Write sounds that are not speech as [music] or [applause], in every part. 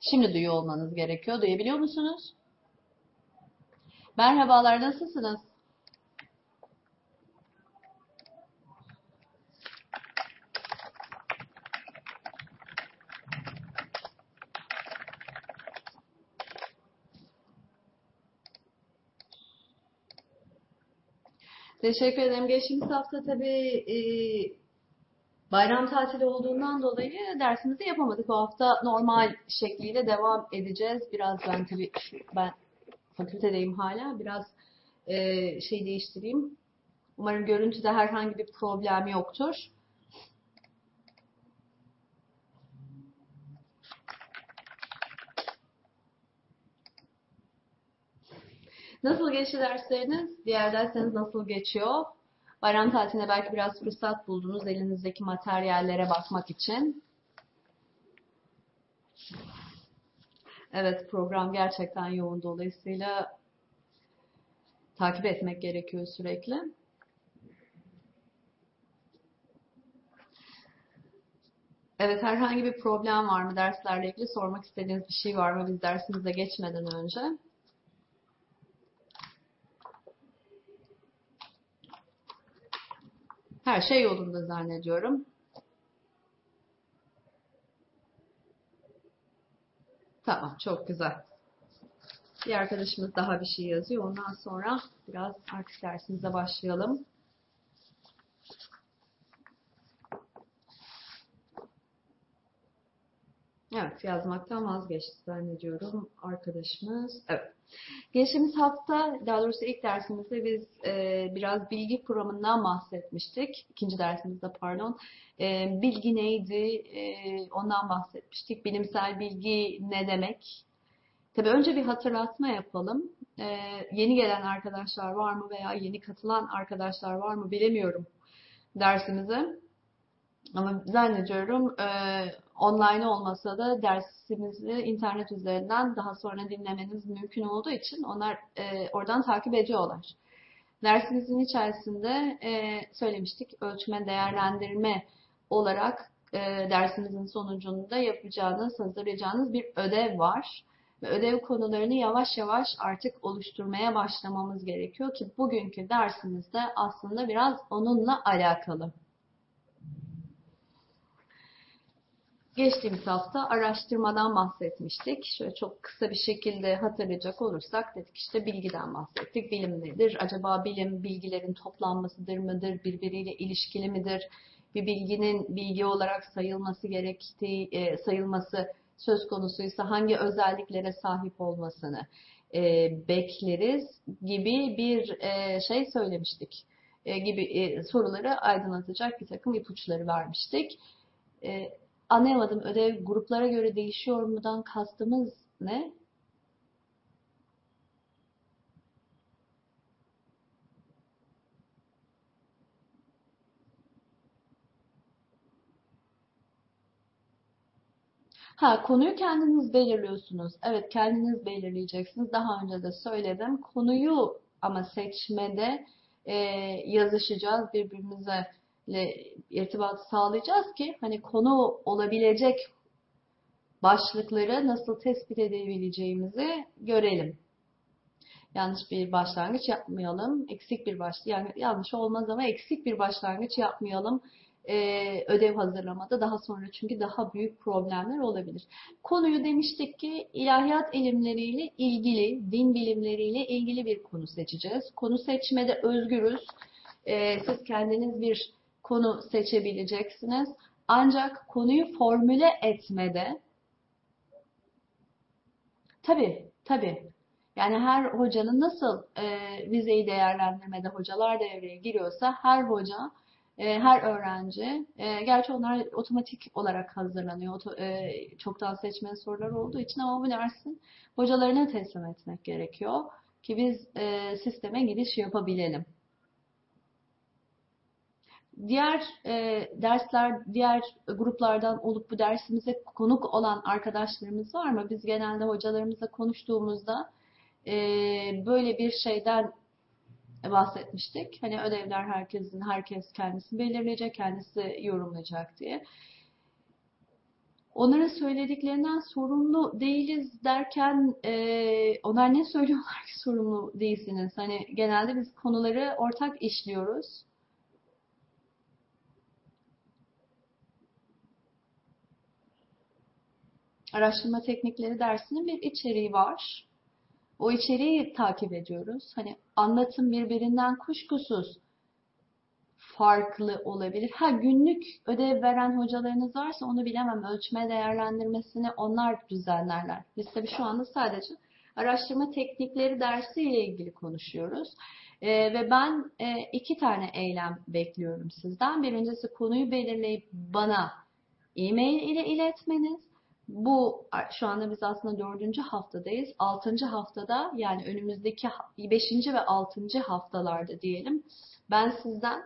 Şimdi duyuyor olmanız gerekiyor. Duyabiliyor musunuz? Merhabalar, nasılsınız? Teşekkür ederim. Geçtiğimiz hafta tabii e, bayram tatili olduğundan dolayı dersimizi yapamadık. Bu hafta normal şekliyle devam edeceğiz. Biraz ben tabii ben fakültedeyim hala. Biraz e, şey değiştireyim. Umarım görüntüde herhangi bir problem yoktur. Nasıl geçti dersleriniz? Diğer dersleriniz nasıl geçiyor? Bayram tatilinde belki biraz fırsat buldunuz elinizdeki materyallere bakmak için. Evet program gerçekten yoğun dolayısıyla takip etmek gerekiyor sürekli. Evet herhangi bir problem var mı derslerle ilgili sormak istediğiniz bir şey var mı biz dersimize geçmeden önce? Her şey yolunda zannediyorum. Tamam, çok güzel. Bir arkadaşımız daha bir şey yazıyor. Ondan sonra biraz artık dersimize başlayalım. Evet, yazmaktan vazgeçti zannediyorum arkadaşımız. Evet. Geçtiğimiz hafta, daha doğrusu ilk dersimizde biz e, biraz bilgi kuramından bahsetmiştik. İkinci dersimizde pardon. E, bilgi neydi? E, ondan bahsetmiştik. Bilimsel bilgi ne demek? Tabii önce bir hatırlatma yapalım. E, yeni gelen arkadaşlar var mı veya yeni katılan arkadaşlar var mı bilemiyorum dersimize. Ama zannediyorum e, online olmasa da dersimizi internet üzerinden daha sonra dinlemeniz mümkün olduğu için onlar e, oradan takip ediyorlar. Dersimizin içerisinde e, söylemiştik ölçme değerlendirme olarak e, dersimizin sonucunda yapacağınız, hazırlayacağınız bir ödev var. Ve ödev konularını yavaş yavaş artık oluşturmaya başlamamız gerekiyor ki bugünkü dersimizde aslında biraz onunla alakalı. Geçtiğimiz hafta araştırmadan bahsetmiştik. Şöyle çok kısa bir şekilde hatırlayacak olursak dedik işte bilgiden bahsettik. Bilim nedir? Acaba bilim bilgilerin toplanmasıdır mıdır? Birbiriyle ilişkili midir? Bir bilginin bilgi olarak sayılması gerektiği, e, sayılması söz konusuysa hangi özelliklere sahip olmasını e, bekleriz gibi bir e, şey söylemiştik. E, gibi e, soruları aydınlatacak bir takım ipuçları vermiştik. E, Anlayamadım. Ödev gruplara göre değişiyor mudan kastımız ne? Ha, konuyu kendiniz belirliyorsunuz. Evet, kendiniz belirleyeceksiniz. Daha önce de söyledim. Konuyu ama seçmede e, yazışacağız birbirimize ile irtibatı sağlayacağız ki hani konu olabilecek başlıkları nasıl tespit edebileceğimizi görelim. Yanlış bir başlangıç yapmayalım. Eksik bir baş yani yanlış olmaz ama eksik bir başlangıç yapmayalım. Ee, ödev hazırlamada daha sonra çünkü daha büyük problemler olabilir. Konuyu demiştik ki ilahiyat ilimleriyle ilgili, din bilimleriyle ilgili bir konu seçeceğiz. Konu seçmede özgürüz. Ee, siz kendiniz bir konu seçebileceksiniz. Ancak konuyu formüle etmede tabi tabi yani her hocanın nasıl e, vizeyi değerlendirmede hocalar devreye giriyorsa her hoca e, her öğrenci, e, gerçi onlar otomatik olarak hazırlanıyor. E, çoktan seçmeli sorular olduğu için ama bu dersin hocalarına teslim etmek gerekiyor ki biz sisteme giriş yapabilelim. Diğer e, dersler, diğer gruplardan olup bu dersimize konuk olan arkadaşlarımız var mı? Biz genelde hocalarımızla konuştuğumuzda e, böyle bir şeyden bahsetmiştik. Hani ödevler herkesin, herkes kendisi belirleyecek, kendisi yorumlayacak diye. Onların söylediklerinden sorumlu değiliz derken e, onlar ne söylüyorlar ki sorumlu değilsiniz? Hani genelde biz konuları ortak işliyoruz. Araştırma teknikleri dersinin bir içeriği var. O içeriği takip ediyoruz. Hani anlatım birbirinden kuşkusuz farklı olabilir. Ha günlük ödev veren hocalarınız varsa onu bilemem. Ölçme değerlendirmesini onlar düzenlerler. Biz tabii şu anda sadece araştırma teknikleri dersiyle ilgili konuşuyoruz. Ee, ve ben e, iki tane eylem bekliyorum sizden. Birincisi konuyu belirleyip bana e-mail ile iletmeniz. Bu şu anda biz aslında dördüncü haftadayız. Altıncı haftada yani önümüzdeki beşinci ve altıncı haftalarda diyelim. Ben sizden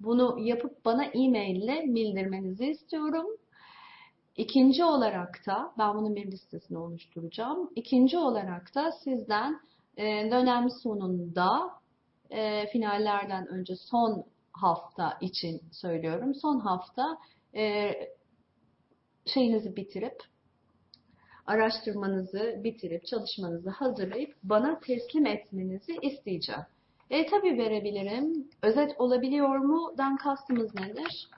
bunu yapıp bana e-mail ile bildirmenizi istiyorum. İkinci olarak da ben bunun bir listesini oluşturacağım. İkinci olarak da sizden e, dönem sonunda e, finallerden önce son hafta için söylüyorum. Son hafta e, şeyinizi bitirip araştırmanızı bitirip çalışmanızı hazırlayıp bana teslim etmenizi isteyeceğim. E tabi verebilirim. Özet olabiliyor mu? Dan kastımız nedir?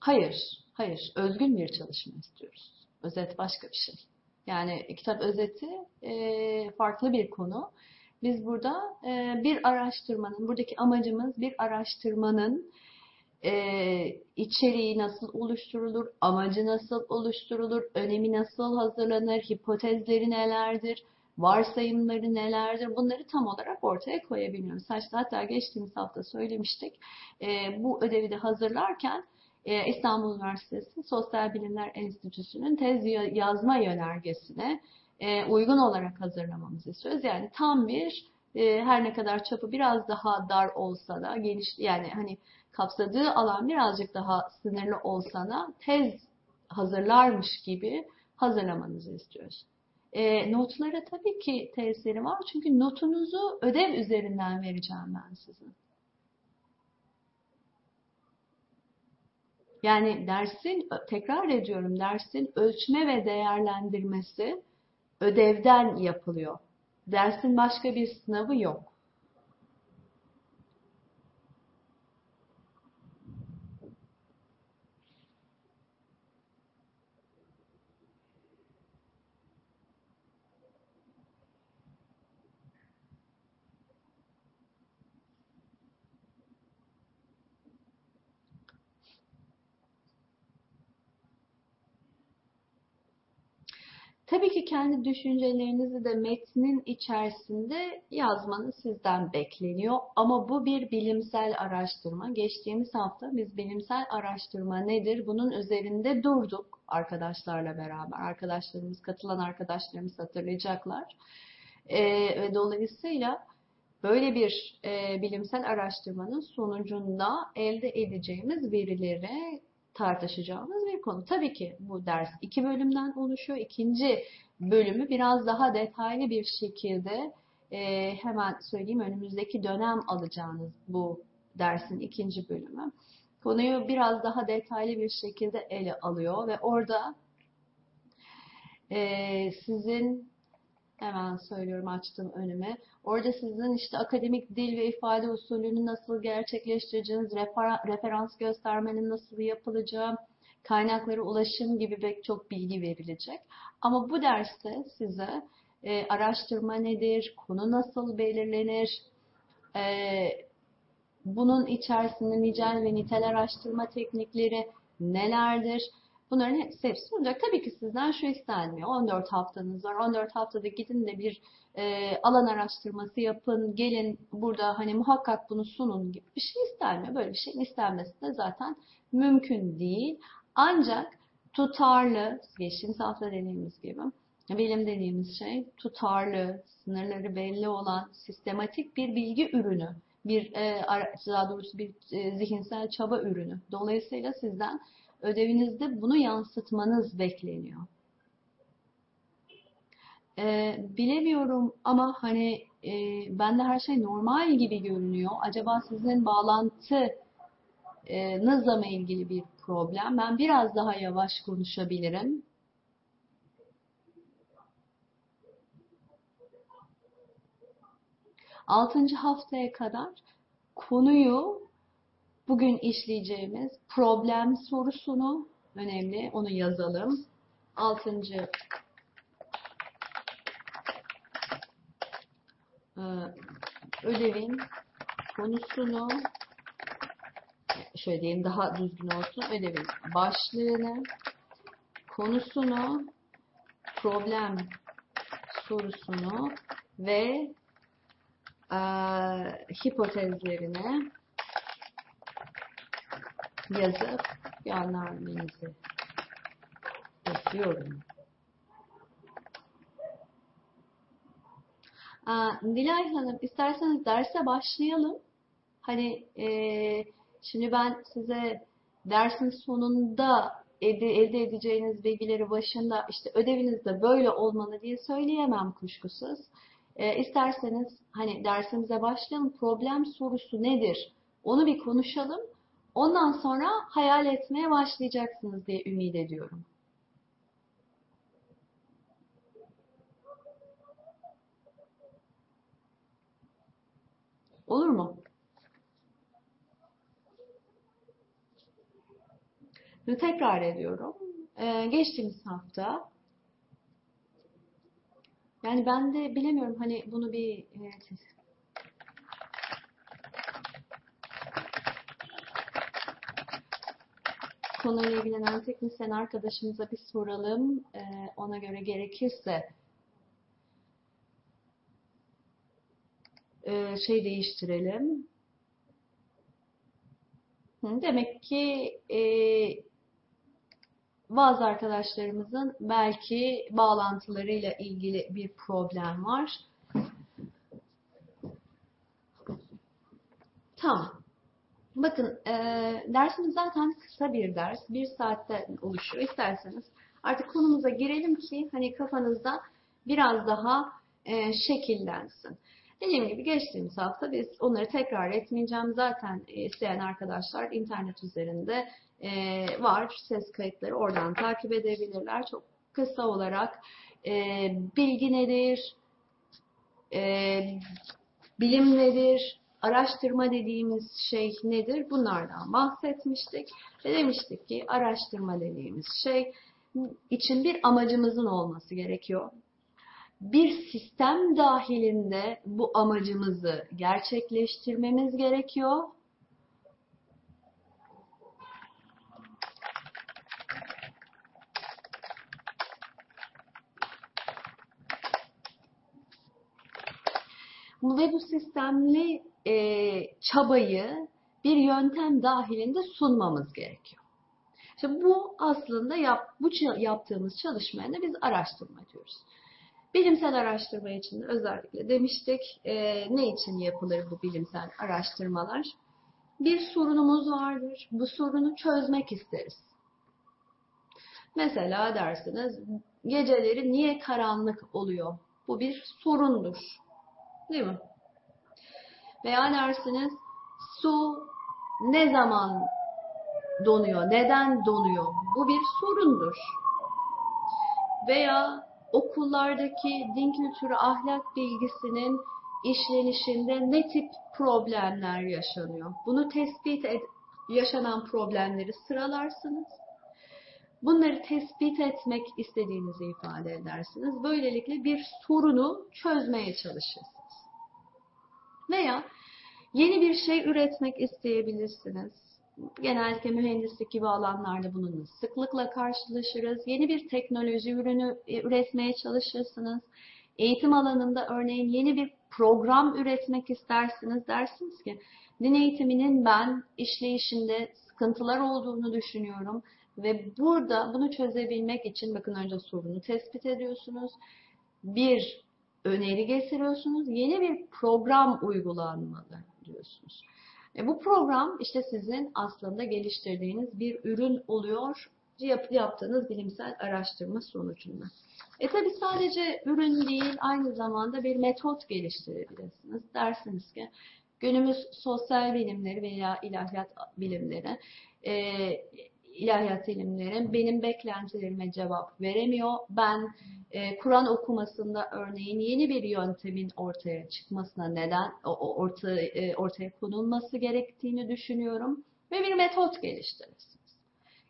Hayır, hayır. Özgün bir çalışma istiyoruz. Özet başka bir şey. Yani kitap özeti e, farklı bir konu. Biz burada e, bir araştırmanın, buradaki amacımız bir araştırmanın e, içeriği nasıl oluşturulur, amacı nasıl oluşturulur, önemi nasıl hazırlanır, hipotezleri nelerdir, varsayımları nelerdir bunları tam olarak ortaya koyabiliyoruz. Hatta geçtiğimiz hafta söylemiştik. E, bu ödevi de hazırlarken e, İstanbul Üniversitesi Sosyal Bilimler Enstitüsü'nün tez yazma yönergesine uygun olarak hazırlamamızı istiyoruz. Yani tam bir e, her ne kadar çapı biraz daha dar olsa da geniş yani hani kapsadığı alan birazcık daha sınırlı olsa da tez hazırlarmış gibi hazırlamanızı istiyoruz. E, notlara tabii ki tesiri var. Çünkü notunuzu ödev üzerinden vereceğim ben size. Yani dersin, tekrar ediyorum, dersin ölçme ve değerlendirmesi ödevden yapılıyor. Dersin başka bir sınavı yok. Tabii ki kendi düşüncelerinizi de metnin içerisinde yazmanız sizden bekleniyor. Ama bu bir bilimsel araştırma. Geçtiğimiz hafta biz bilimsel araştırma nedir bunun üzerinde durduk arkadaşlarla beraber. Arkadaşlarımız, katılan arkadaşlarımız hatırlayacaklar. Ee, ve dolayısıyla böyle bir e, bilimsel araştırmanın sonucunda elde edeceğimiz verileri tartışacağımız bir konu. Tabii ki bu ders iki bölümden oluşuyor. İkinci bölümü biraz daha detaylı bir şekilde e, hemen söyleyeyim önümüzdeki dönem alacağınız bu dersin ikinci bölümü. Konuyu biraz daha detaylı bir şekilde ele alıyor ve orada e, sizin Hemen söylüyorum açtım önüme. Orada sizin işte akademik dil ve ifade usulünü nasıl gerçekleştireceğiniz, referans göstermenin nasıl yapılacağı, kaynaklara ulaşım gibi pek çok bilgi verilecek. Ama bu derste size e, araştırma nedir, konu nasıl belirlenir, e, bunun içerisinde nicel ve nitel araştırma teknikleri nelerdir, Bunların hepsi hepsi olacak. Tabii ki sizden şu istenmiyor. 14 haftanız var. 14 haftada gidin de bir e, alan araştırması yapın. Gelin burada hani muhakkak bunu sunun gibi bir şey istenmiyor. Böyle bir şeyin istenmesi de zaten mümkün değil. Ancak tutarlı, geçtiğimiz hafta dediğimiz gibi bilim dediğimiz şey tutarlı, sınırları belli olan sistematik bir bilgi ürünü, bir e, daha doğrusu bir e, zihinsel çaba ürünü. Dolayısıyla sizden ödevinizde bunu yansıtmanız bekleniyor. e, bilemiyorum ama hani e, bende her şey normal gibi görünüyor. Acaba sizin bağlantınızla mı ilgili bir problem? Ben biraz daha yavaş konuşabilirim. Altıncı haftaya kadar konuyu bugün işleyeceğimiz problem sorusunu önemli. Onu yazalım. Altıncı e, ödevin konusunu şöyle diyeyim daha düzgün olsun. Ödevin başlığını, konusunu, problem sorusunu ve e, hipotezlerini yazıp göndermenizi bekliyorum. Aa, Nilay Hanım isterseniz derse başlayalım. Hani e, şimdi ben size dersin sonunda elde, edeceğiniz bilgileri başında işte ödevinizde böyle olmalı diye söyleyemem kuşkusuz. E, isterseniz hani dersimize başlayalım. Problem sorusu nedir? Onu bir konuşalım. Ondan sonra hayal etmeye başlayacaksınız diye ümit ediyorum. Olur mu? Tekrar ediyorum. Ee, geçtiğimiz hafta yani ben de bilemiyorum hani bunu bir e, konuyla ilgilenen teknisyen arkadaşımıza bir soralım. Ee, ona göre gerekirse e, şey değiştirelim. Demek ki e, bazı arkadaşlarımızın belki bağlantılarıyla ilgili bir problem var. Tamam. Bakın e, dersimiz zaten kısa bir ders. Bir saatte oluşuyor. İsterseniz artık konumuza girelim ki hani kafanızda biraz daha e, şekillensin. Dediğim gibi geçtiğimiz hafta biz onları tekrar etmeyeceğim. Zaten isteyen arkadaşlar internet üzerinde e, var. Ses kayıtları oradan takip edebilirler. Çok kısa olarak e, bilgi nedir, e, bilim nedir, araştırma dediğimiz şey nedir? Bunlardan bahsetmiştik. Ve demiştik ki araştırma dediğimiz şey için bir amacımızın olması gerekiyor bir sistem dahilinde bu amacımızı gerçekleştirmemiz gerekiyor. Ve bu sistemli e, çabayı bir yöntem dahilinde sunmamız gerekiyor. İşte bu aslında yap, bu yaptığımız çalışmaya da biz araştırma diyoruz. Bilimsel araştırma için özellikle demiştik. E, ne için yapılır bu bilimsel araştırmalar? Bir sorunumuz vardır. Bu sorunu çözmek isteriz. Mesela dersiniz geceleri niye karanlık oluyor? Bu bir sorundur. Değil mi? Veya dersiniz su ne zaman donuyor? Neden donuyor? Bu bir sorundur. Veya okullardaki din kültürü ahlak bilgisinin işlenişinde ne tip problemler yaşanıyor? Bunu tespit et, yaşanan problemleri sıralarsınız. Bunları tespit etmek istediğinizi ifade edersiniz. Böylelikle bir sorunu çözmeye çalışırsınız. Veya yeni bir şey üretmek isteyebilirsiniz genellikle mühendislik gibi alanlarda bununla sıklıkla karşılaşırız. Yeni bir teknoloji ürünü e, üretmeye çalışırsınız. Eğitim alanında örneğin yeni bir program üretmek istersiniz. Dersiniz ki din eğitiminin ben işleyişinde sıkıntılar olduğunu düşünüyorum. Ve burada bunu çözebilmek için bakın önce sorunu tespit ediyorsunuz. Bir öneri getiriyorsunuz. Yeni bir program uygulanmalı diyorsunuz. E, bu program işte sizin aslında geliştirdiğiniz bir ürün oluyor yaptığınız bilimsel araştırma sonucunda. E tabi sadece ürün değil, aynı zamanda bir metot geliştirebilirsiniz. Dersiniz ki günümüz sosyal bilimleri veya ilahiyat bilimleri, e, ilahiyat ilimleri benim beklentilerime cevap veremiyor. Ben e, Kur'an okumasında örneğin yeni bir yöntemin ortaya çıkmasına neden ortaya, e, ortaya konulması gerektiğini düşünüyorum ve bir metot geliştirirsiniz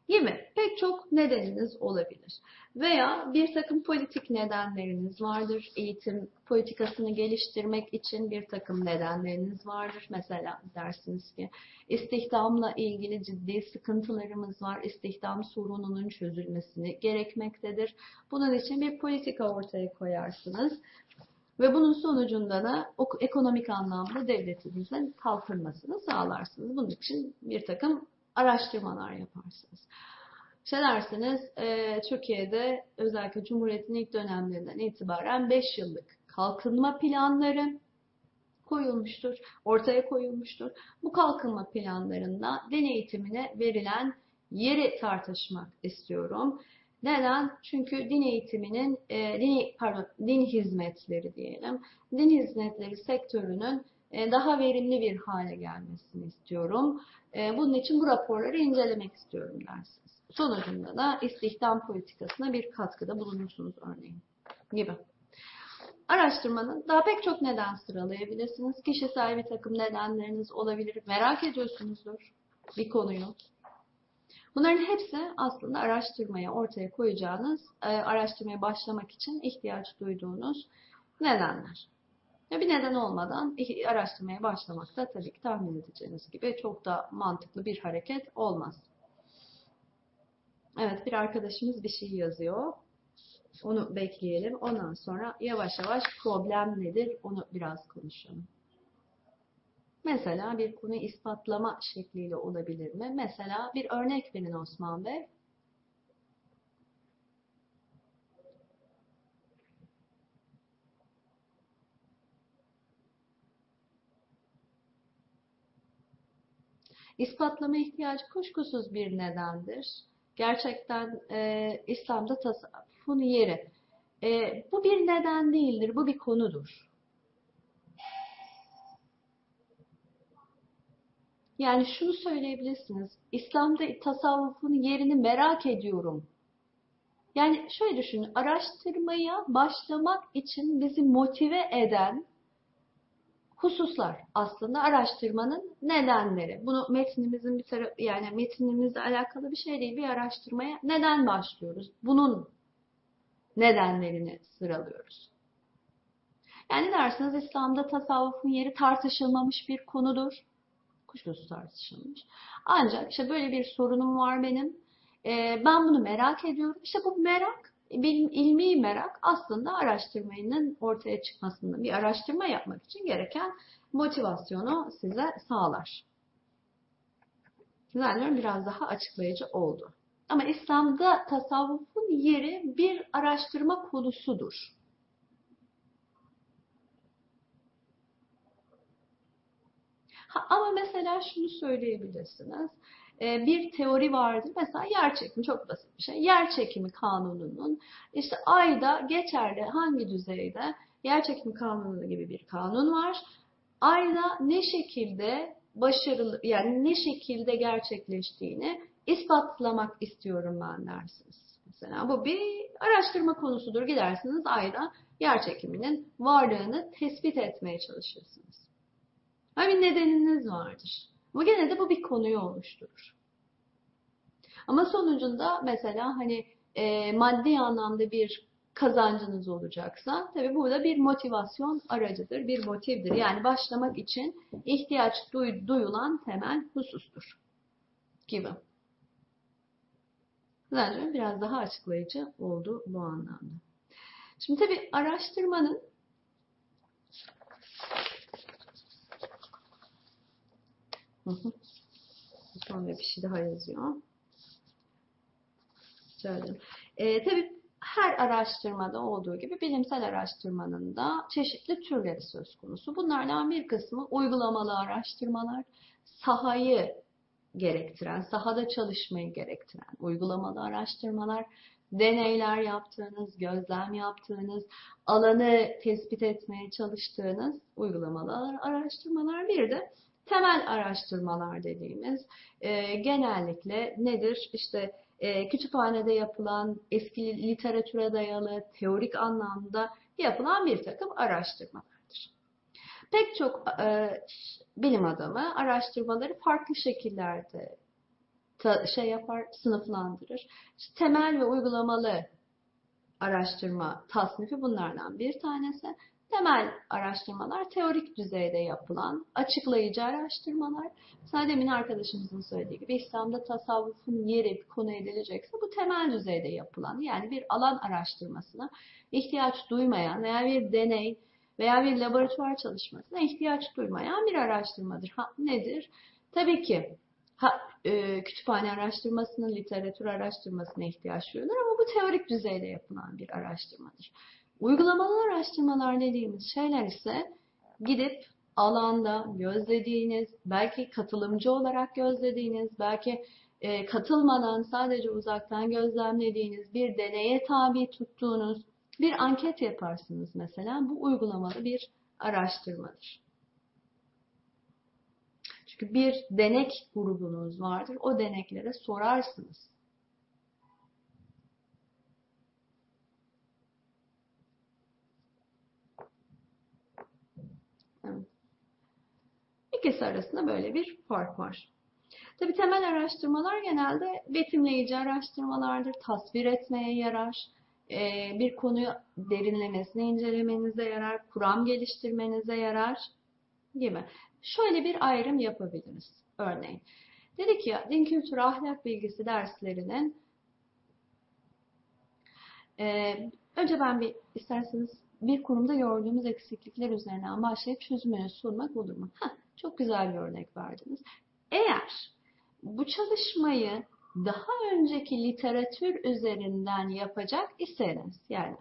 gibi pek çok nedeniniz olabilir. Veya bir takım politik nedenleriniz vardır. Eğitim politikasını geliştirmek için bir takım nedenleriniz vardır. Mesela dersiniz ki istihdamla ilgili ciddi sıkıntılarımız var. İstihdam sorununun çözülmesini gerekmektedir. Bunun için bir politika ortaya koyarsınız. Ve bunun sonucunda da ekonomik anlamda devletinizin kalkınmasını sağlarsınız. Bunun için bir takım araştırmalar yaparsınız. İşte derseniz e, Türkiye'de özellikle Cumhuriyet'in ilk dönemlerinden itibaren 5 yıllık kalkınma planları koyulmuştur, ortaya koyulmuştur. Bu kalkınma planlarında din eğitimine verilen yeri tartışmak istiyorum. Neden? Çünkü din eğitiminin, e, din, pardon, din hizmetleri diyelim, din hizmetleri sektörünün e, daha verimli bir hale gelmesini istiyorum. E, bunun için bu raporları incelemek istiyorum dersiniz. Sonucunda da istihdam politikasına bir katkıda bulunursunuz örneğin gibi. Araştırmanın daha pek çok neden sıralayabilirsiniz. Kişisel bir takım nedenleriniz olabilir. Merak ediyorsunuzdur bir konuyu. Bunların hepsi aslında araştırmaya ortaya koyacağınız, e, araştırmaya başlamak için ihtiyaç duyduğunuz nedenler. Bir neden olmadan araştırmaya başlamak da tabii ki tahmin edeceğiniz gibi çok da mantıklı bir hareket olmaz. Evet bir arkadaşımız bir şey yazıyor. Onu bekleyelim. Ondan sonra yavaş yavaş problem nedir onu biraz konuşalım. Mesela bir konuyu ispatlama şekliyle olabilir mi? Mesela bir örnek verin Osman Bey. İspatlama ihtiyacı kuşkusuz bir nedendir. Gerçekten e, İslam'da tasavvufun yeri. E, bu bir neden değildir, bu bir konudur. Yani şunu söyleyebilirsiniz. İslam'da tasavvufun yerini merak ediyorum. Yani şöyle düşünün. Araştırmaya başlamak için bizi motive eden hususlar aslında araştırmanın nedenleri. Bunu metnimizin bir tarafı yani metnimizle alakalı bir şey değil bir araştırmaya neden başlıyoruz? Bunun nedenlerini sıralıyoruz. Yani dersiniz İslam'da tasavvufun yeri tartışılmamış bir konudur. Kuşkusuz tartışılmış. Ancak işte böyle bir sorunum var benim. Ee, ben bunu merak ediyorum. İşte bu merak ilmi merak aslında araştırmanın ortaya çıkmasında bir araştırma yapmak için gereken motivasyonu size sağlar. Zannediyorum biraz daha açıklayıcı oldu. Ama İslam'da tasavvufun yeri bir araştırma konusudur. Ama mesela şunu söyleyebilirsiniz. E, bir teori vardır. Mesela yer çekimi çok basit bir şey. Yer çekimi kanununun işte ayda geçerli hangi düzeyde yer çekimi kanunu gibi bir kanun var. Ayda ne şekilde başarılı yani ne şekilde gerçekleştiğini ispatlamak istiyorum ben dersiniz. Mesela bu bir araştırma konusudur. Gidersiniz ayda yer çekiminin varlığını tespit etmeye çalışırsınız. bir nedeniniz vardır. Ama gene de bu bir konuyu oluşturur. Ama sonucunda mesela hani e, maddi anlamda bir kazancınız olacaksa tabii burada bir motivasyon aracıdır, bir motivdir. Yani başlamak için ihtiyaç duy, duyulan temel husustur gibi. Bence biraz daha açıklayıcı oldu bu anlamda. Şimdi tabii araştırmanın Sonra bir şey daha yazıyor. Söyledim. E, tabii her araştırmada olduğu gibi bilimsel araştırmanın da çeşitli türleri söz konusu. Bunlardan bir kısmı uygulamalı araştırmalar, sahayı gerektiren, sahada çalışmayı gerektiren uygulamalı araştırmalar, deneyler yaptığınız, gözlem yaptığınız, alanı tespit etmeye çalıştığınız uygulamalar, araştırmalar. Bir de temel araştırmalar dediğimiz e, genellikle nedir? İşte e, kütüphanede yapılan, eski literatüre dayalı, teorik anlamda yapılan bir takım araştırmalardır. Pek çok e, bilim adamı araştırmaları farklı şekillerde ta, şey yapar, sınıflandırır. İşte temel ve uygulamalı araştırma tasnifi bunlardan bir tanesi. Temel araştırmalar teorik düzeyde yapılan açıklayıcı araştırmalar. Mesela demin arkadaşımızın söylediği gibi İslam'da tasavvufun yeri konu edilecekse bu temel düzeyde yapılan yani bir alan araştırmasına ihtiyaç duymayan veya bir deney veya bir laboratuvar çalışmasına ihtiyaç duymayan bir araştırmadır. Ha, nedir? Tabii ki ha, e, kütüphane araştırmasının, literatür araştırmasına ihtiyaç duyulur ama bu teorik düzeyde yapılan bir araştırmadır. Uygulamalı araştırmalar dediğimiz şeyler ise gidip alanda gözlediğiniz, belki katılımcı olarak gözlediğiniz, belki e, katılmadan sadece uzaktan gözlemlediğiniz, bir deneye tabi tuttuğunuz bir anket yaparsınız mesela. Bu uygulamalı bir araştırmadır. Çünkü bir denek grubunuz vardır. O deneklere sorarsınız. Evet. İkisi arasında böyle bir fark var. Tabi temel araştırmalar genelde betimleyici araştırmalardır. Tasvir etmeye yarar. Bir konuyu derinlemesine incelemenize yarar. Kuram geliştirmenize yarar gibi. Şöyle bir ayrım yapabiliriz. Örneğin. Dedik ya din kültürü ahlak bilgisi derslerinin e, önce ben bir isterseniz bir kurumda gördüğümüz eksiklikler üzerinden başlayıp çözümünü sunmak olur mu? Heh, çok güzel bir örnek verdiniz. Eğer bu çalışmayı daha önceki literatür üzerinden yapacak iseniz yani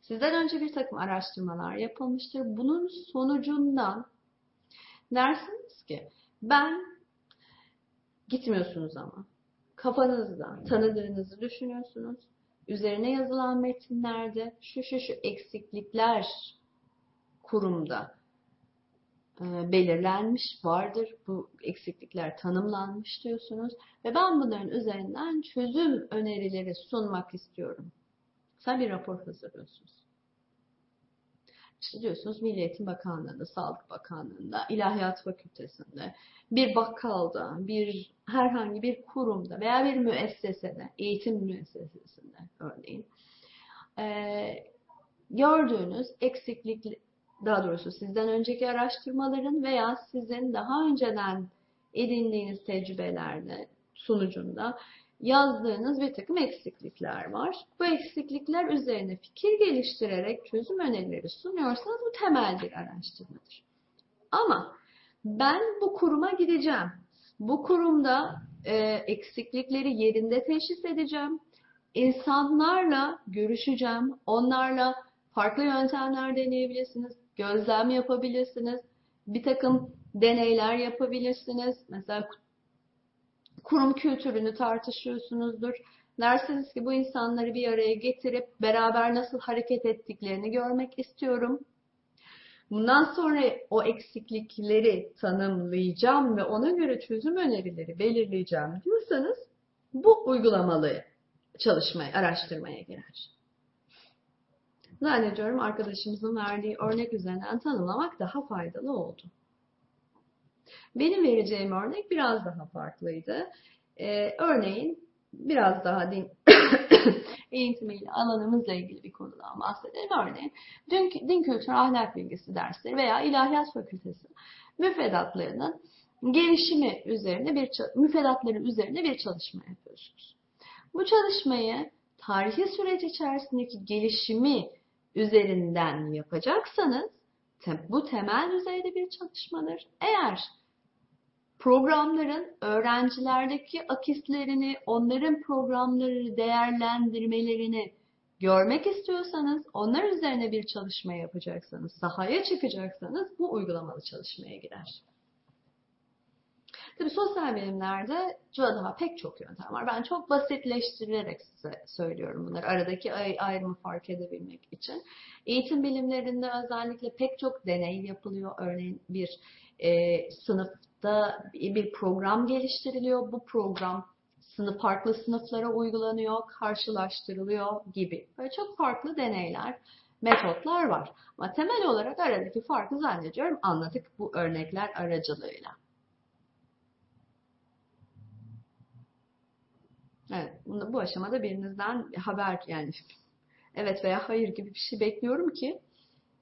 sizden önce bir takım araştırmalar yapılmıştır. Bunun sonucundan dersiniz ki ben gitmiyorsunuz ama kafanızda tanıdığınızı düşünüyorsunuz. Üzerine yazılan metinlerde şu şu şu eksiklikler kurumda belirlenmiş vardır. Bu eksiklikler tanımlanmış diyorsunuz. Ve ben bunların üzerinden çözüm önerileri sunmak istiyorum. Sen bir rapor hazırlıyorsunuz. İşte diyorsunuz Milli Eğitim Bakanlığı'nda, Sağlık Bakanlığı'nda, İlahiyat Fakültesi'nde, bir bakkalda, bir herhangi bir kurumda veya bir müessesede, eğitim müessesesinde örneğin e, gördüğünüz eksiklik, daha doğrusu sizden önceki araştırmaların veya sizin daha önceden edindiğiniz tecrübelerle sonucunda yazdığınız bir takım eksiklikler var. Bu eksiklikler üzerine fikir geliştirerek çözüm önerileri sunuyorsanız bu temel bir araştırmadır. Ama ben bu kuruma gideceğim. Bu kurumda e, eksiklikleri yerinde teşhis edeceğim. İnsanlarla görüşeceğim. Onlarla farklı yöntemler deneyebilirsiniz. Gözlem yapabilirsiniz. Bir takım deneyler yapabilirsiniz. Mesela kurum kültürünü tartışıyorsunuzdur. Dersiniz ki bu insanları bir araya getirip beraber nasıl hareket ettiklerini görmek istiyorum. Bundan sonra o eksiklikleri tanımlayacağım ve ona göre çözüm önerileri belirleyeceğim diyorsanız bu uygulamalı çalışmaya, araştırmaya girer. Zannediyorum arkadaşımızın verdiği örnek üzerinden tanımlamak daha faydalı oldu. Benim vereceğim örnek biraz daha farklıydı. Ee, örneğin biraz daha din [coughs] eğitimiyle alanımızla ilgili bir konudan bahsedelim. Örneğin din, din kültürü ahlak bilgisi dersleri veya ilahiyat fakültesi müfredatlarının gelişimi üzerine bir müfredatları üzerine bir çalışma yapıyorsunuz. Bu çalışmayı tarihi süreç içerisindeki gelişimi üzerinden yapacaksanız bu temel düzeyde bir çalışmadır. Eğer programların öğrencilerdeki akislerini, onların programları değerlendirmelerini görmek istiyorsanız, onlar üzerine bir çalışma yapacaksanız, sahaya çıkacaksanız bu uygulamalı çalışmaya girer. Tabii sosyal bilimlerde daha pek çok yöntem var. Ben çok basitleştirerek size söylüyorum bunları. Aradaki ay- ayrımı fark edebilmek için. Eğitim bilimlerinde özellikle pek çok deney yapılıyor. Örneğin bir e, sınıfta bir program geliştiriliyor. Bu program sınıf farklı sınıflara uygulanıyor, karşılaştırılıyor gibi. Böyle çok farklı deneyler, metotlar var. Ama temel olarak aradaki farkı zannediyorum anladık bu örnekler aracılığıyla. Evet, bu aşamada birinizden haber yani evet veya hayır gibi bir şey bekliyorum ki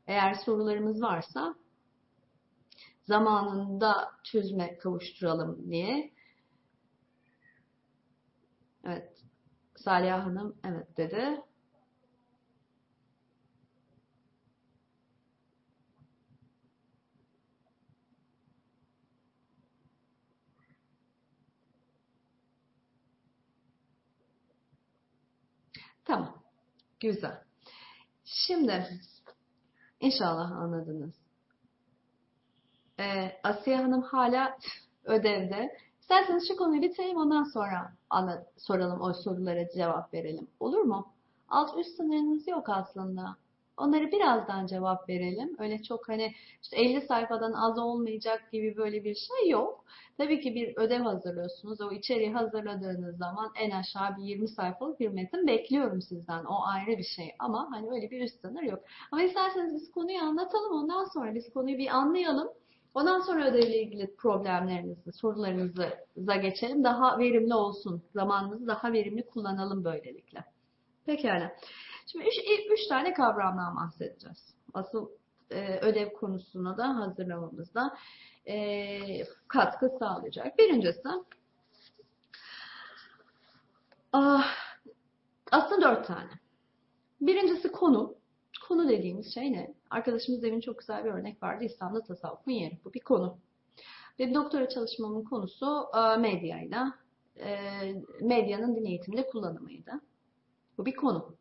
eğer sorularımız varsa zamanında çözüme kavuşturalım diye. Evet. Saliha Hanım evet dedi. Tamam. Güzel. Şimdi inşallah anladınız. Ee, Asiye Hanım hala ödevde. İsterseniz şu konuyu bitireyim ondan sonra soralım o sorulara cevap verelim. Olur mu? Alt üst sınırınız yok aslında. Onları birazdan cevap verelim. Öyle çok hani işte 50 sayfadan az olmayacak gibi böyle bir şey yok. Tabii ki bir ödev hazırlıyorsunuz. O içeriği hazırladığınız zaman en aşağı bir 20 sayfalık bir metin bekliyorum sizden. O ayrı bir şey. Ama hani öyle bir üst sınır yok. Ama isterseniz biz konuyu anlatalım. Ondan sonra biz konuyu bir anlayalım. Ondan sonra ödevle ilgili problemlerinizi, sorularınıza geçelim. Daha verimli olsun. Zamanımızı daha verimli kullanalım böylelikle. Pekala. Şimdi üç, üç tane kavramdan bahsedeceğiz. Asıl e, ödev konusunu da hazırlamamızda e, katkı sağlayacak. Birincisi ah, aslında dört tane. Birincisi konu. Konu dediğimiz şey ne? Arkadaşımız demin çok güzel bir örnek vardı. İslam'da tasavvufun yeri. Bu bir konu. Benim doktora çalışmamın konusu e, medyayla, e, medyanın din eğitiminde kullanımıydı. Bu bir konu.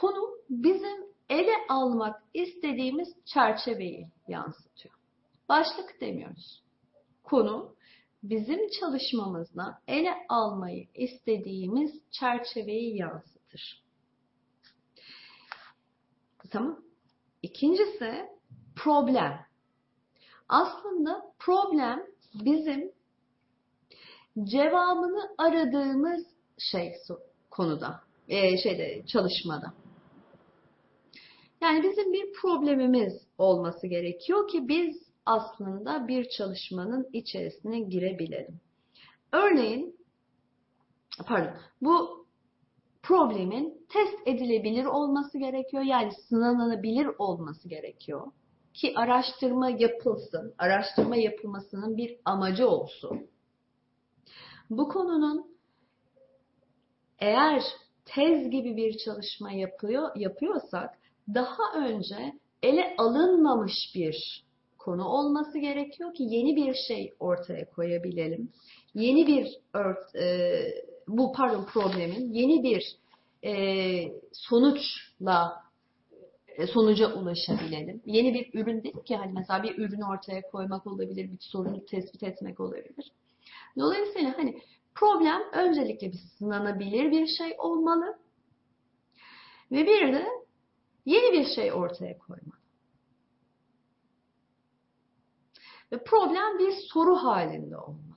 Konu bizim ele almak istediğimiz çerçeveyi yansıtıyor. Başlık demiyoruz. Konu bizim çalışmamızda ele almayı istediğimiz çerçeveyi yansıtır. Tamam. İkincisi problem. Aslında problem bizim cevabını aradığımız şey konuda, e, şeyde çalışmada. Yani bizim bir problemimiz olması gerekiyor ki biz aslında bir çalışmanın içerisine girebilelim. Örneğin, pardon, bu problemin test edilebilir olması gerekiyor. Yani sınanabilir olması gerekiyor. Ki araştırma yapılsın, araştırma yapılmasının bir amacı olsun. Bu konunun eğer tez gibi bir çalışma yapıyor, yapıyorsak daha önce ele alınmamış bir konu olması gerekiyor ki yeni bir şey ortaya koyabilelim. Yeni bir ört, e, bu pardon problemin yeni bir e, sonuçla e, sonuca ulaşabilelim. Yeni bir ürün dedik ki hani mesela bir ürün ortaya koymak olabilir, bir sorunu tespit etmek olabilir. Dolayısıyla hani problem öncelikle bir sınanabilir bir şey olmalı ve bir de yeni bir şey ortaya koymalı. Ve problem bir soru halinde olmalı.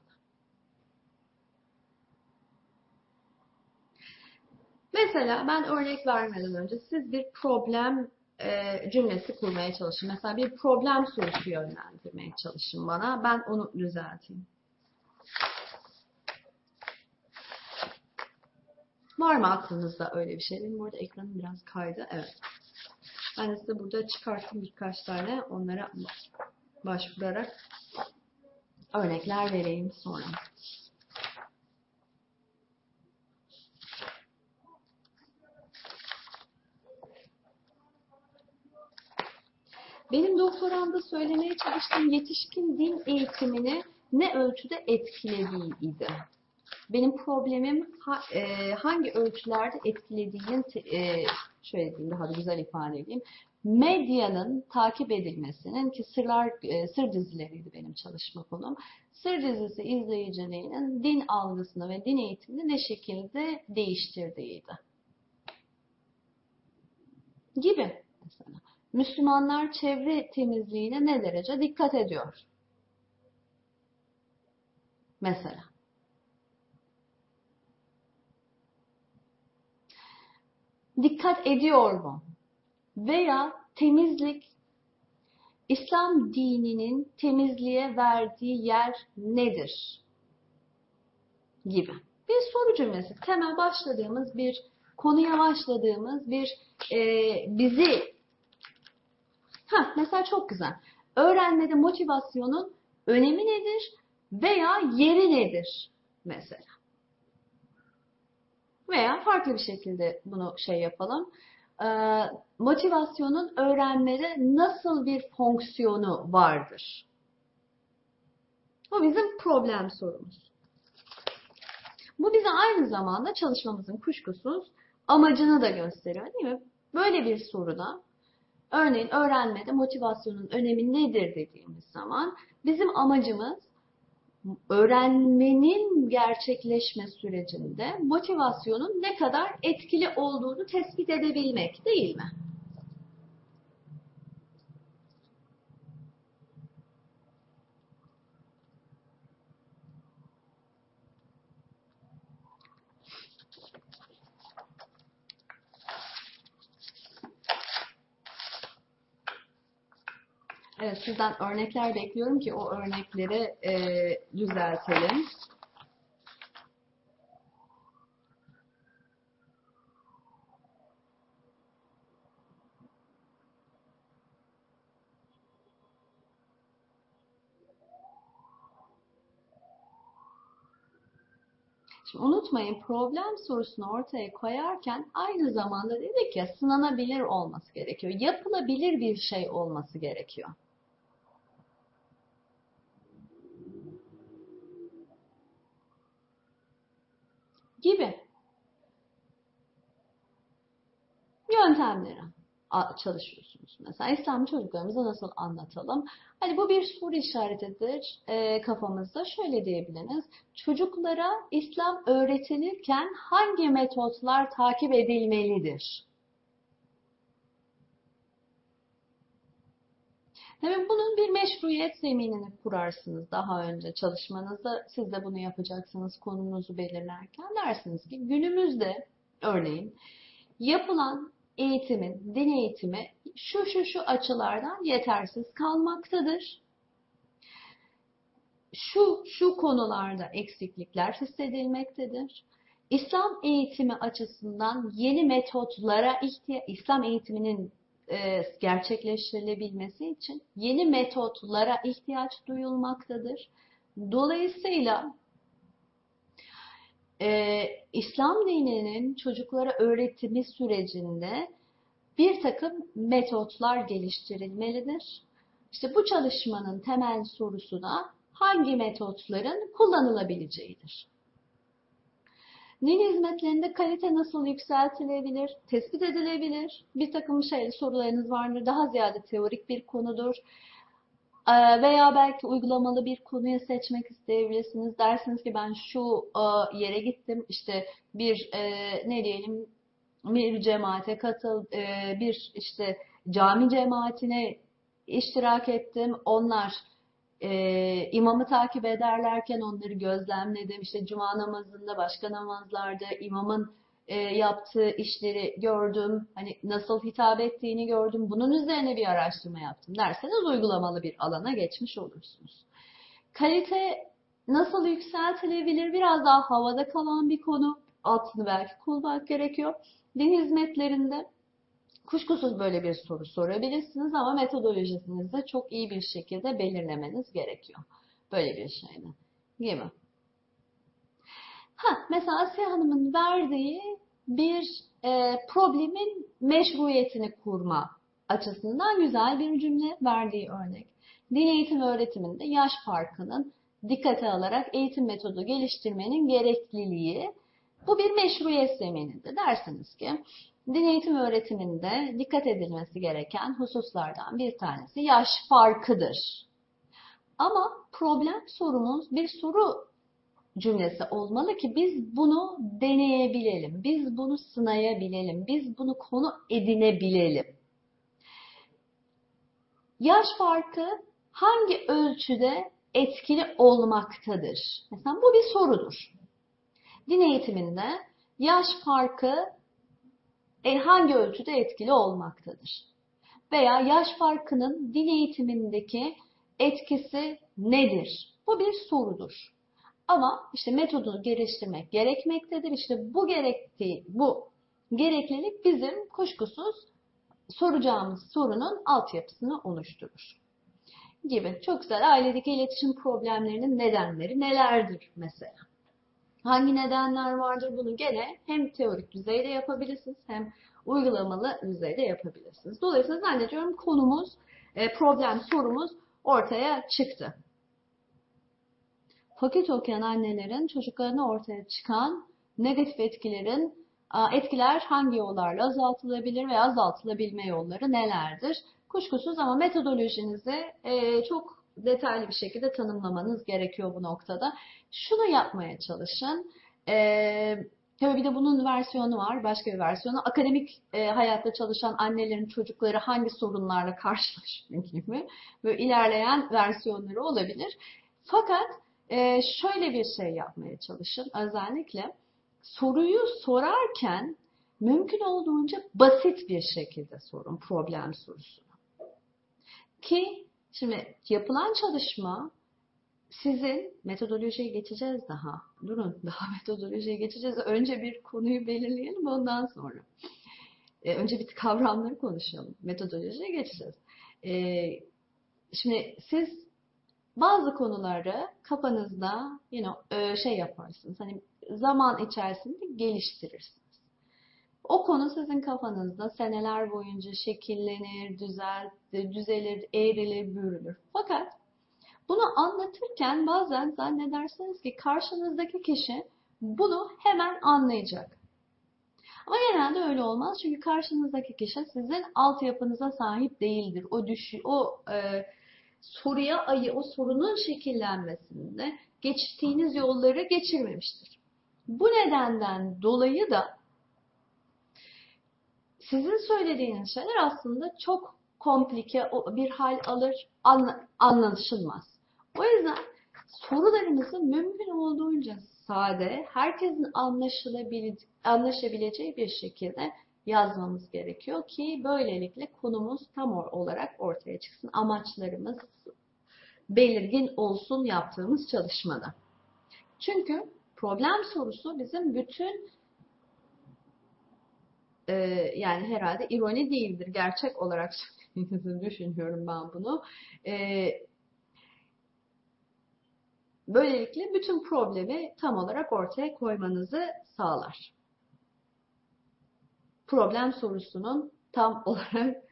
Mesela ben örnek vermeden önce siz bir problem e, cümlesi kurmaya çalışın. Mesela bir problem sorusu yönlendirmeye çalışın bana. Ben onu düzelteyim. Var mı aklınızda öyle bir şey? Benim burada ekranım biraz kaydı. Evet. Ben de size burada çıkarttım birkaç tane. Onlara başvurarak örnekler vereyim sonra. Benim doktoramda söylemeye çalıştığım yetişkin din eğitimini ne ölçüde etkilediğiydi. benim problemim e, hangi ölçülerde etkilediğinin e, şöyle diyeyim daha da güzel ifade edeyim. Medyanın takip edilmesinin ki sırlar e, sır dizileriydi benim çalışma konum. Sır dizisi izleyiciliğinin din algısını ve din eğitimini ne şekilde değiştirdiğiydi. Gibi mesela. Müslümanlar çevre temizliğine ne derece dikkat ediyor? Mesela. Dikkat ediyor mu? Veya temizlik, İslam dininin temizliğe verdiği yer nedir? Gibi. Bir soru cümlesi. Temel başladığımız bir konuya başladığımız bir e, bizi ha mesela çok güzel. Öğrenmede motivasyonun önemi nedir veya yeri nedir mesela. Veya farklı bir şekilde bunu şey yapalım. Ee, motivasyonun öğrenmede nasıl bir fonksiyonu vardır? Bu bizim problem sorumuz. Bu bize aynı zamanda çalışmamızın kuşkusuz amacını da gösteriyor değil mi? Böyle bir soruda örneğin öğrenmede motivasyonun önemi nedir dediğimiz zaman bizim amacımız öğrenmenin gerçekleşme sürecinde motivasyonun ne kadar etkili olduğunu tespit edebilmek değil mi? Evet, sizden örnekler bekliyorum ki o örnekleri e, düzeltelim. Şimdi unutmayın problem sorusunu ortaya koyarken aynı zamanda dedik ya sınanabilir olması gerekiyor. Yapılabilir bir şey olması gerekiyor. Gibi yöntemleri çalışıyorsunuz. Mesela İslam çocuklarımıza nasıl anlatalım? Hani bu bir soru işaretidir e, kafamızda. Şöyle diyebiliriz. Çocuklara İslam öğretilirken hangi metotlar takip edilmelidir? Tabii bunun bir meşruiyet zeminini kurarsınız daha önce çalışmanızda. Siz de bunu yapacaksınız konunuzu belirlerken. Dersiniz ki günümüzde örneğin yapılan eğitimin, din eğitimi şu şu şu açılardan yetersiz kalmaktadır. Şu şu konularda eksiklikler hissedilmektedir. İslam eğitimi açısından yeni metotlara ihtiyaç, İslam eğitiminin gerçekleştirilebilmesi için yeni metotlara ihtiyaç duyulmaktadır. Dolayısıyla e, İslam dininin çocuklara öğretimi sürecinde bir takım metotlar geliştirilmelidir. İşte bu çalışmanın temel sorusu da hangi metotların kullanılabileceğidir. Din hizmetlerinde kalite nasıl yükseltilebilir, tespit edilebilir? Bir takım şey, sorularınız vardır. Daha ziyade teorik bir konudur. Ee, veya belki uygulamalı bir konuyu seçmek isteyebilirsiniz. Dersiniz ki ben şu e, yere gittim, işte bir e, ne diyelim bir cemaate katıl, e, bir işte cami cemaatine iştirak ettim. Onlar e, imamı takip ederlerken onları gözlemledim. İşte cuma namazında, başka namazlarda imamın e, yaptığı işleri gördüm. Hani nasıl hitap ettiğini gördüm. Bunun üzerine bir araştırma yaptım derseniz uygulamalı bir alana geçmiş olursunuz. Kalite nasıl yükseltilebilir? Biraz daha havada kalan bir konu. Altını belki kullanmak gerekiyor. Din hizmetlerinde Kuşkusuz böyle bir soru sorabilirsiniz ama metodolojisini de çok iyi bir şekilde belirlemeniz gerekiyor. Böyle bir şeyde. Gibi. Ha, mesela Asiye Hanım'ın verdiği bir e, problemin meşruiyetini kurma açısından güzel bir cümle verdiği örnek. Din eğitim öğretiminde yaş farkının dikkate alarak eğitim metodu geliştirmenin gerekliliği bu bir meşruiyet zeminidir. Dersiniz ki din eğitim öğretiminde dikkat edilmesi gereken hususlardan bir tanesi yaş farkıdır. Ama problem sorumuz bir soru cümlesi olmalı ki biz bunu deneyebilelim, biz bunu sınayabilelim, biz bunu konu edinebilelim. Yaş farkı hangi ölçüde etkili olmaktadır? Mesela bu bir sorudur. Din eğitiminde yaş farkı hangi ölçüde etkili olmaktadır? Veya yaş farkının din eğitimindeki etkisi nedir? Bu bir sorudur. Ama işte metodunu geliştirmek gerekmektedir. İşte bu gerektiği, bu gereklilik bizim kuşkusuz soracağımız sorunun altyapısını oluşturur. Gibi. Çok güzel. Ailedeki iletişim problemlerinin nedenleri nelerdir mesela? Hangi nedenler vardır bunu gene hem teorik düzeyde yapabilirsiniz hem uygulamalı düzeyde yapabilirsiniz. Dolayısıyla zannediyorum konumuz, e, problem sorumuz ortaya çıktı. Fakir okuyan annelerin çocuklarına ortaya çıkan negatif etkilerin etkiler hangi yollarla azaltılabilir ve azaltılabilme yolları nelerdir? Kuşkusuz ama metodolojinizi e, çok detaylı bir şekilde tanımlamanız gerekiyor bu noktada. Şunu yapmaya çalışın. E, tabii bir de bunun versiyonu var, başka bir versiyonu. Akademik e, hayatta çalışan annelerin çocukları hangi sorunlarla karşılaşıyor [laughs] gibi böyle ilerleyen versiyonları olabilir. Fakat e, şöyle bir şey yapmaya çalışın özellikle soruyu sorarken mümkün olduğunca basit bir şekilde sorun problem sorusunu. Ki şimdi yapılan çalışma sizin metodolojiye geçeceğiz daha. Durun [laughs] daha metodolojiye geçeceğiz. Önce bir konuyu belirleyelim ondan sonra. Ee, önce bir kavramları konuşalım. Metodolojiye geçeceğiz. Ee, şimdi siz bazı konuları kafanızda you know, şey yaparsınız. Hani zaman içerisinde geliştirirsiniz. O konu sizin kafanızda seneler boyunca şekillenir, düzel, düzelir, eğrilir, bürülür. Fakat bunu anlatırken bazen zannedersiniz ki karşınızdaki kişi bunu hemen anlayacak. Ama genelde öyle olmaz çünkü karşınızdaki kişi sizin altyapınıza sahip değildir. O düşü, o e, soruya ayı, o sorunun şekillenmesinde geçtiğiniz yolları geçirmemiştir. Bu nedenden dolayı da sizin söylediğiniz şeyler aslında çok komplike bir hal alır, anlaşılmaz. O yüzden sorularımızı mümkün olduğunca sade, herkesin anlaşabileceği bir şekilde yazmamız gerekiyor ki böylelikle konumuz tam olarak ortaya çıksın. Amaçlarımız belirgin olsun yaptığımız çalışmada. Çünkü problem sorusu bizim bütün e, yani herhalde ironi değildir. Gerçek olarak düşünüyorum ben bunu. E, böylelikle bütün problemi tam olarak ortaya koymanızı sağlar problem sorusunun tam [laughs] olarak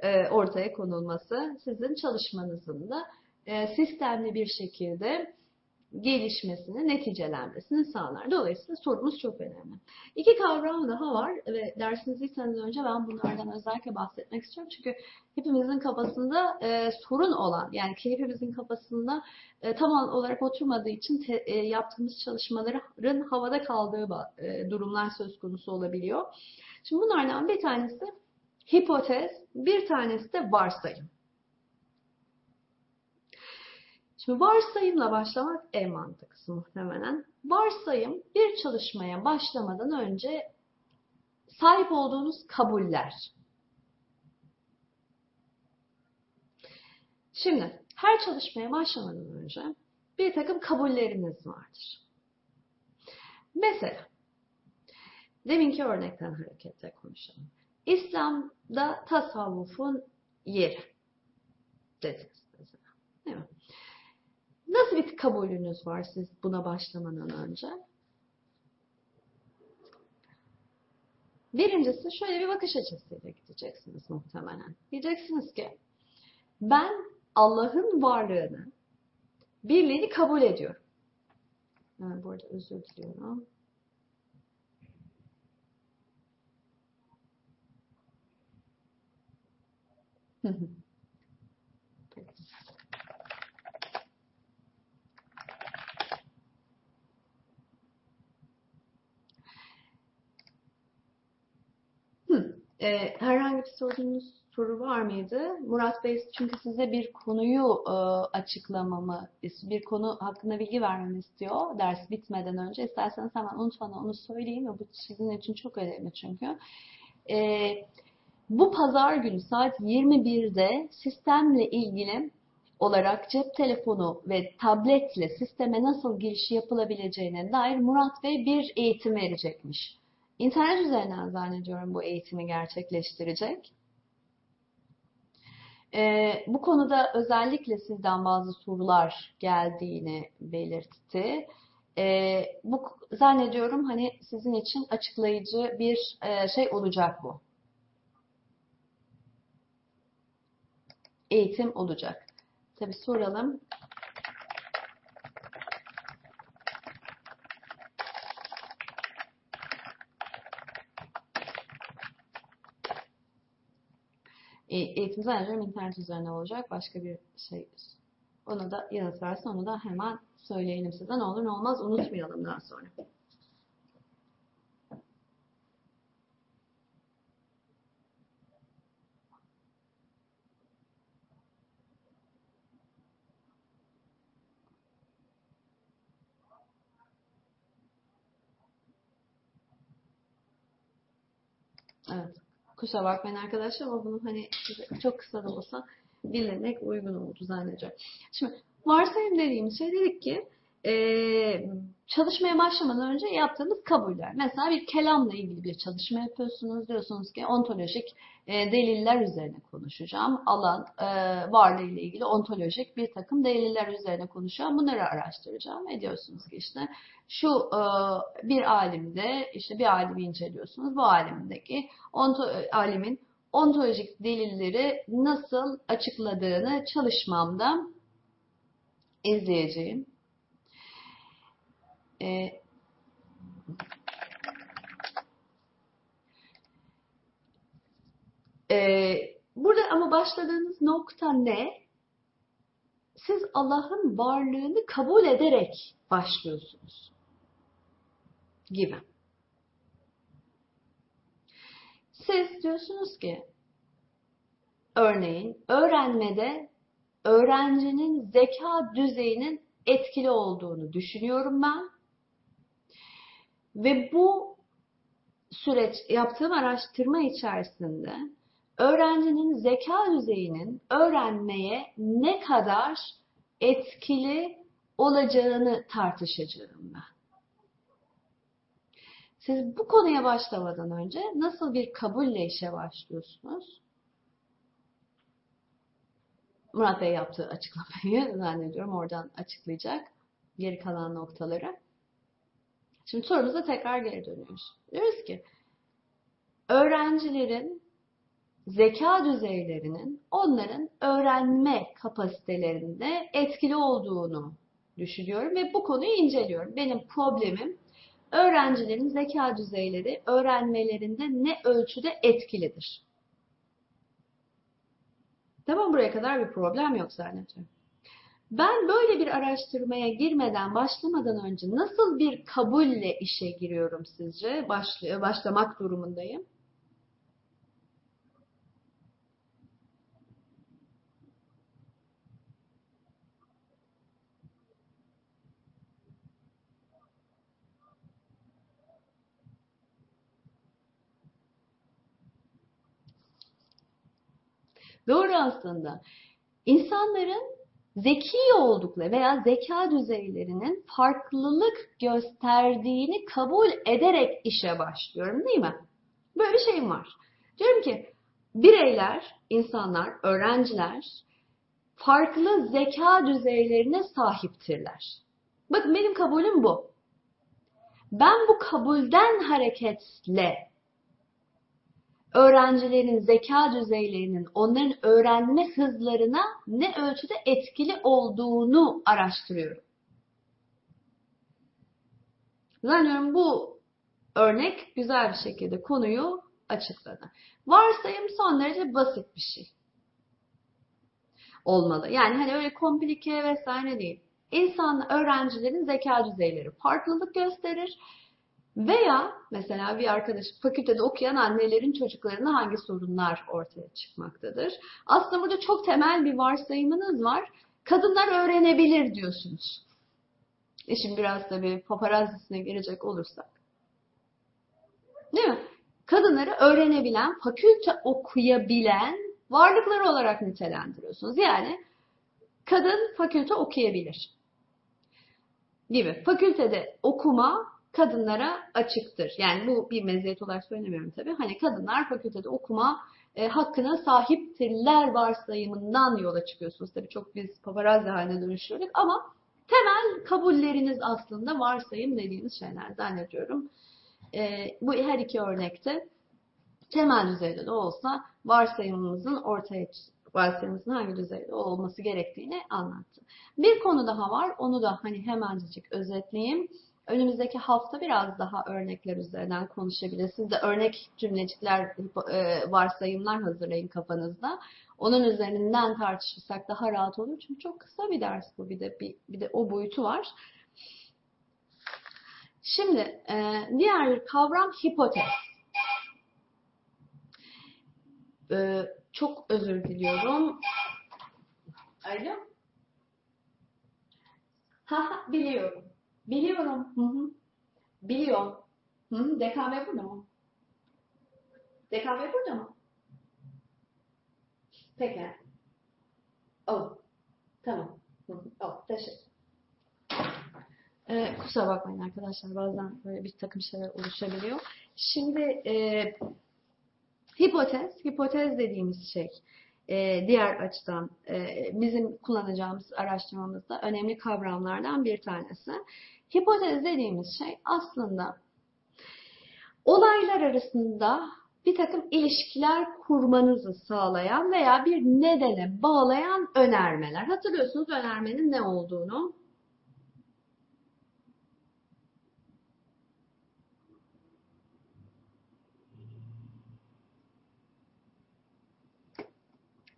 e, ortaya konulması sizin çalışmanızın da e, sistemli bir şekilde gelişmesini, neticelenmesini sağlar. Dolayısıyla sorumuz çok önemli. İki kavram daha var ve dersinizi ilk önce ben bunlardan özellikle bahsetmek istiyorum. Çünkü hepimizin kafasında e, sorun olan, yani hepimizin kafasında e, tam olarak oturmadığı için te, e, yaptığımız çalışmaların havada kaldığı e, durumlar söz konusu olabiliyor. Şimdi bunlardan bir tanesi hipotez, bir tanesi de varsayım. Şimdi varsayımla başlamak en mantıklısı muhtemelen. Varsayım bir çalışmaya başlamadan önce sahip olduğunuz kabuller. Şimdi her çalışmaya başlamadan önce bir takım kabulleriniz vardır. Mesela Deminki örnekten hareketle konuşalım. İslam'da tasavvufun yeri dediniz mesela. Değil mi? Nasıl bir kabulünüz var siz buna başlamadan önce? Birincisi şöyle bir bakış açısıyla gideceksiniz muhtemelen. Diyeceksiniz ki ben Allah'ın varlığını birliğini kabul ediyorum. Yani bu arada özür diliyorum. E, herhangi bir sorunuz soru var mıydı? Murat Bey çünkü size bir konuyu e, açıklamamı, bir konu hakkında bilgi vermemi istiyor ders bitmeden önce. İsterseniz hemen unutmadan onu söyleyeyim bu sizin için çok önemli çünkü. E, bu pazar günü saat 21'de sistemle ilgili olarak cep telefonu ve tabletle sisteme nasıl giriş yapılabileceğine dair Murat Bey bir eğitim verecekmiş. İnternet üzerinden zannediyorum bu eğitimi gerçekleştirecek. Ee, bu konuda özellikle sizden bazı sorular geldiğini belirtti. Ee, bu zannediyorum hani sizin için açıklayıcı bir e, şey olacak bu. Eğitim olacak. Tabi soralım. E, eğitim zannediyorum internet üzerine olacak. Başka bir şey. Ona da yanıt verse onu da hemen söyleyelim size. Ne olur ne olmaz unutmayalım daha sonra. Evet. Kusura bakmayın arkadaşlar ama bunu hani çok kısa da olsa bilmek uygun oldu zannediyorum. Şimdi varsayım dediğimiz şey dedik ki e, çalışmaya başlamadan önce yaptığımız kabuller. Mesela bir kelamla ilgili bir çalışma yapıyorsunuz. Diyorsunuz ki ontolojik e, deliller üzerine konuşacağım. Alan e, varlığı ile ilgili ontolojik bir takım deliller üzerine konuşacağım. Bunları araştıracağım. Ve diyorsunuz ki işte şu e, bir alimde işte bir alimi inceliyorsunuz. Bu alimdeki onto, alimin ontolojik delilleri nasıl açıkladığını çalışmamda izleyeceğim. E, e, burada ama başladığınız nokta ne? Siz Allah'ın varlığını kabul ederek başlıyorsunuz. Gibi. Siz diyorsunuz ki örneğin öğrenmede öğrencinin zeka düzeyinin etkili olduğunu düşünüyorum ben. Ve bu süreç yaptığım araştırma içerisinde öğrencinin zeka düzeyinin öğrenmeye ne kadar etkili olacağını tartışacağım ben. Siz bu konuya başlamadan önce nasıl bir kabulle işe başlıyorsunuz? Murat Bey yaptığı açıklamayı zannediyorum oradan açıklayacak geri kalan noktaları. Şimdi sorumuza tekrar geri dönüyoruz. Diyoruz ki öğrencilerin zeka düzeylerinin onların öğrenme kapasitelerinde etkili olduğunu düşünüyorum ve bu konuyu inceliyorum. Benim problemim öğrencilerin zeka düzeyleri öğrenmelerinde ne ölçüde etkilidir? Tamam buraya kadar bir problem yok zannediyorum. Ben böyle bir araştırmaya girmeden, başlamadan önce nasıl bir kabulle işe giriyorum sizce? Başlı, başlamak durumundayım. Doğru aslında. İnsanların zeki oldukları veya zeka düzeylerinin farklılık gösterdiğini kabul ederek işe başlıyorum değil mi? Böyle bir şeyim var. Diyorum ki bireyler, insanlar, öğrenciler farklı zeka düzeylerine sahiptirler. Bakın benim kabulüm bu. Ben bu kabulden hareketle öğrencilerin zeka düzeylerinin onların öğrenme hızlarına ne ölçüde etkili olduğunu araştırıyorum. Zannediyorum bu örnek güzel bir şekilde konuyu açıkladı. Varsayım son derece basit bir şey olmalı. Yani hani öyle komplike vesaire değil. İnsan, öğrencilerin zeka düzeyleri farklılık gösterir. Veya mesela bir arkadaş fakültede okuyan annelerin çocuklarına hangi sorunlar ortaya çıkmaktadır. Aslında burada çok temel bir varsayımınız var. Kadınlar öğrenebilir diyorsunuz. Şimdi biraz tabii paparazzisine girecek olursak. Değil mi? Kadınları öğrenebilen, fakülte okuyabilen varlıklar olarak nitelendiriyorsunuz. Yani kadın fakülte okuyabilir gibi. Fakültede okuma kadınlara açıktır. Yani bu bir meziyet olarak söylemiyorum tabii. Hani kadınlar fakültede okuma e, hakkına sahiptirler varsayımından yola çıkıyorsunuz. Tabii çok biz paparazzi haline dönüşüyoruz ama temel kabulleriniz aslında varsayım dediğimiz şeyler zannediyorum. E, bu her iki örnekte temel düzeyde de olsa varsayımımızın ortaya varsayımımızın hangi düzeyde olması gerektiğini anlattı. Bir konu daha var. Onu da hani hemencik özetleyeyim. Önümüzdeki hafta biraz daha örnekler üzerinden konuşabiliriz. Siz de örnek cümlecikler, e, varsayımlar hazırlayın kafanızda. Onun üzerinden tartışırsak daha rahat olur. Çünkü çok kısa bir ders bu. Bir de bir, bir de o boyutu var. Şimdi e, diğer bir kavram hipotez. E, çok özür diliyorum. Alo? Ha biliyorum. Biliyorum. Hı hı. Biliyorum. Hı hı. DKV burada mı? DKV burada mı? Peki. Oh. Tamam. Hı hı. Oh, teşekkür. Ee, kusura bakmayın arkadaşlar bazen böyle bir takım şeyler oluşabiliyor. Şimdi e, hipotez, hipotez dediğimiz şey e, diğer açıdan e, bizim kullanacağımız araştırmamızda önemli kavramlardan bir tanesi. Hipotez dediğimiz şey aslında olaylar arasında bir takım ilişkiler kurmanızı sağlayan veya bir nedene bağlayan önermeler. Hatırlıyorsunuz önermenin ne olduğunu.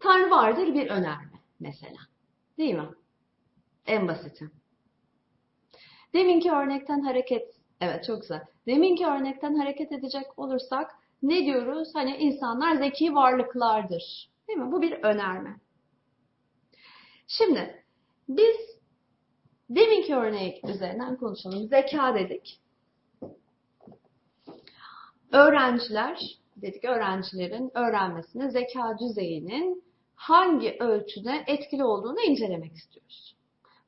Tanrı vardır bir önerme mesela. Değil mi? En basiti. Deminki örnekten hareket, evet çok güzel. Deminki örnekten hareket edecek olursak ne diyoruz? Hani insanlar zeki varlıklardır. Değil mi? Bu bir önerme. Şimdi biz deminki örnek üzerinden konuşalım. Zeka dedik. Öğrenciler dedik öğrencilerin öğrenmesine zeka düzeyinin hangi ölçüde etkili olduğunu incelemek istiyoruz.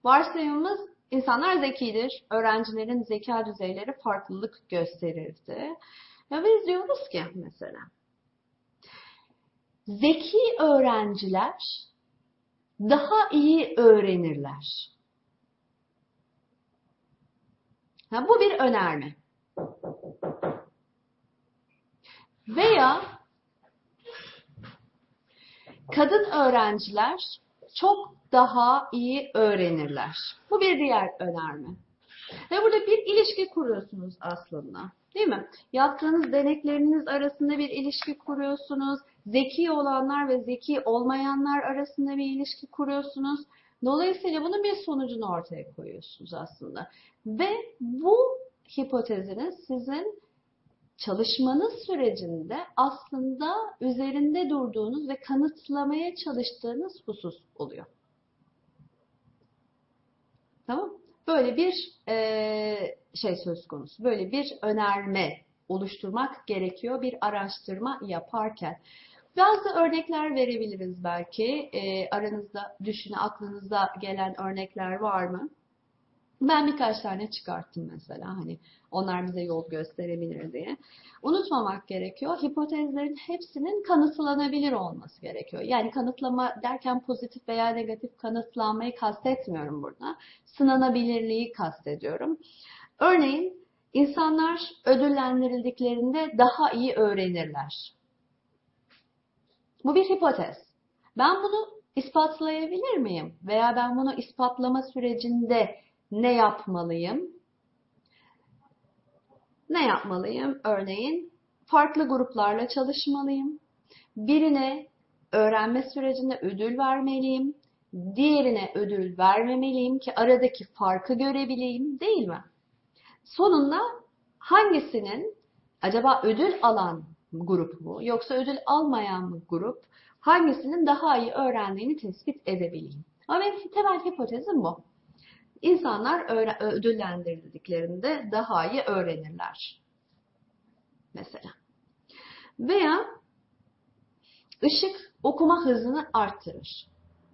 Varsayımımız insanlar zekidir, öğrencilerin zeka düzeyleri farklılık gösterirdi. Ya biz diyoruz ki mesela, zeki öğrenciler daha iyi öğrenirler. Ha, bu bir önerme. Veya kadın öğrenciler çok daha iyi öğrenirler. Bu bir diğer önerme. Ve burada bir ilişki kuruyorsunuz aslında. Değil mi? Yaptığınız denekleriniz arasında bir ilişki kuruyorsunuz. Zeki olanlar ve zeki olmayanlar arasında bir ilişki kuruyorsunuz. Dolayısıyla bunun bir sonucunu ortaya koyuyorsunuz aslında. Ve bu hipoteziniz sizin çalışmanız sürecinde aslında üzerinde durduğunuz ve kanıtlamaya çalıştığınız husus oluyor. Tamam? Böyle bir e, şey söz konusu. Böyle bir önerme oluşturmak gerekiyor bir araştırma yaparken. Bazı örnekler verebiliriz belki. E, aranızda düşüne, aklınıza gelen örnekler var mı? Ben birkaç tane çıkarttım mesela hani onlar bize yol gösterebilir diye. Unutmamak gerekiyor. Hipotezlerin hepsinin kanıtlanabilir olması gerekiyor. Yani kanıtlama derken pozitif veya negatif kanıtlanmayı kastetmiyorum burada. Sınanabilirliği kastediyorum. Örneğin insanlar ödüllendirildiklerinde daha iyi öğrenirler. Bu bir hipotez. Ben bunu ispatlayabilir miyim? Veya ben bunu ispatlama sürecinde ne yapmalıyım? Ne yapmalıyım? Örneğin farklı gruplarla çalışmalıyım. Birine öğrenme sürecinde ödül vermeliyim. Diğerine ödül vermemeliyim ki aradaki farkı görebileyim değil mi? Sonunda hangisinin acaba ödül alan grup mu yoksa ödül almayan mı grup hangisinin daha iyi öğrendiğini tespit edebileyim. Ama benim temel hipotezim bu. İnsanlar ödüllendirildiklerinde daha iyi öğrenirler. Mesela. Veya ışık okuma hızını arttırır.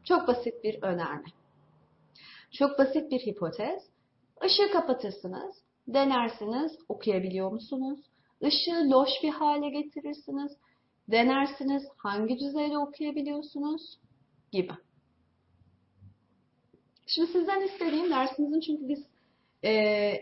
Çok basit bir önerme. Çok basit bir hipotez. Işığı kapatırsınız, denersiniz, okuyabiliyor musunuz? Işığı loş bir hale getirirsiniz, denersiniz, hangi düzeyde okuyabiliyorsunuz gibi. Şimdi sizden istediğim dersimizin çünkü biz e,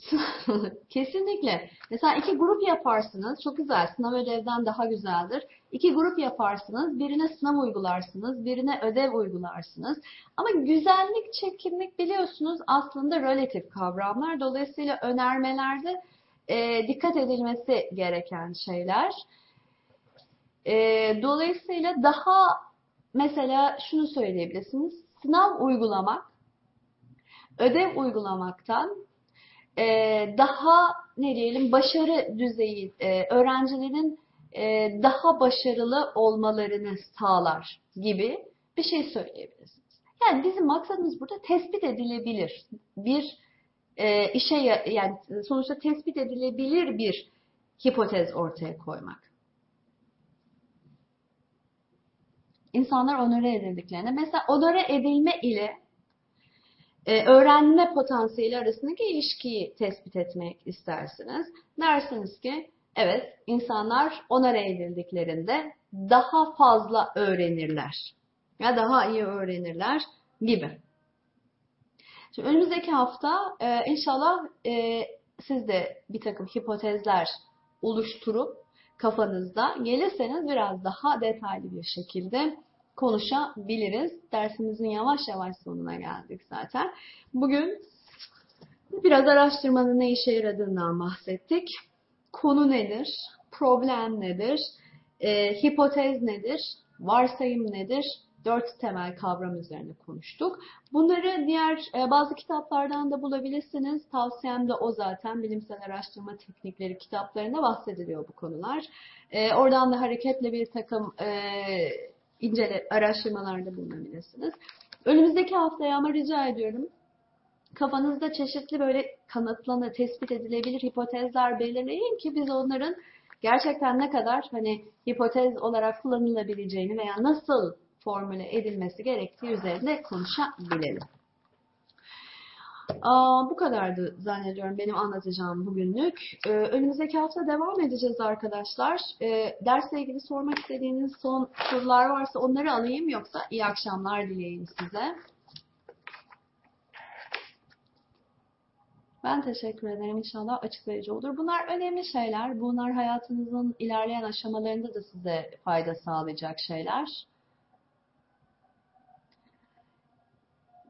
[laughs] kesinlikle mesela iki grup yaparsınız çok güzel sınav ödevden daha güzeldir. İki grup yaparsınız birine sınav uygularsınız birine ödev uygularsınız ama güzellik çekinlik biliyorsunuz aslında relatif kavramlar dolayısıyla önermelerde e, dikkat edilmesi gereken şeyler. E, dolayısıyla daha mesela şunu söyleyebilirsiniz sınav uygulamak ödev uygulamaktan e, daha ne diyelim başarı düzeyi e, öğrencilerin e, daha başarılı olmalarını sağlar gibi bir şey söyleyebilirsiniz. Yani bizim maksadımız burada tespit edilebilir bir e, işe yani sonuçta tespit edilebilir bir hipotez ortaya koymak. İnsanlar onore edildiklerine mesela onore edilme ile e, öğrenme potansiyeli arasındaki ilişkiyi tespit etmek istersiniz. Dersiniz ki evet insanlar onore edildiklerinde daha fazla öğrenirler. Ya daha iyi öğrenirler gibi. Şimdi önümüzdeki hafta e, inşallah e, siz de bir takım hipotezler oluşturup kafanızda gelirseniz biraz daha detaylı bir şekilde konuşabiliriz. Dersimizin yavaş yavaş sonuna geldik zaten. Bugün biraz araştırmanın ne işe yaradığından bahsettik. Konu nedir? Problem nedir? E, hipotez nedir? Varsayım nedir? Dört temel kavram üzerine konuştuk. Bunları diğer e, bazı kitaplardan da bulabilirsiniz. Tavsiyem de o zaten. Bilimsel araştırma teknikleri kitaplarında bahsediliyor bu konular. E, oradan da hareketle bir takım e, incele, araştırmalarda bulunabilirsiniz. Önümüzdeki haftaya ama rica ediyorum kafanızda çeşitli böyle kanıtlanı, tespit edilebilir hipotezler belirleyin ki biz onların gerçekten ne kadar hani hipotez olarak kullanılabileceğini veya nasıl formüle edilmesi gerektiği üzerinde konuşabilelim. Aa, bu kadardı zannediyorum benim anlatacağım bugünlük. Ee, önümüzdeki hafta devam edeceğiz arkadaşlar. Ee, dersle ilgili sormak istediğiniz son sorular varsa onları alayım yoksa iyi akşamlar dileyeyim size. Ben teşekkür ederim. İnşallah açıklayıcı olur. Bunlar önemli şeyler. Bunlar hayatınızın ilerleyen aşamalarında da size fayda sağlayacak şeyler.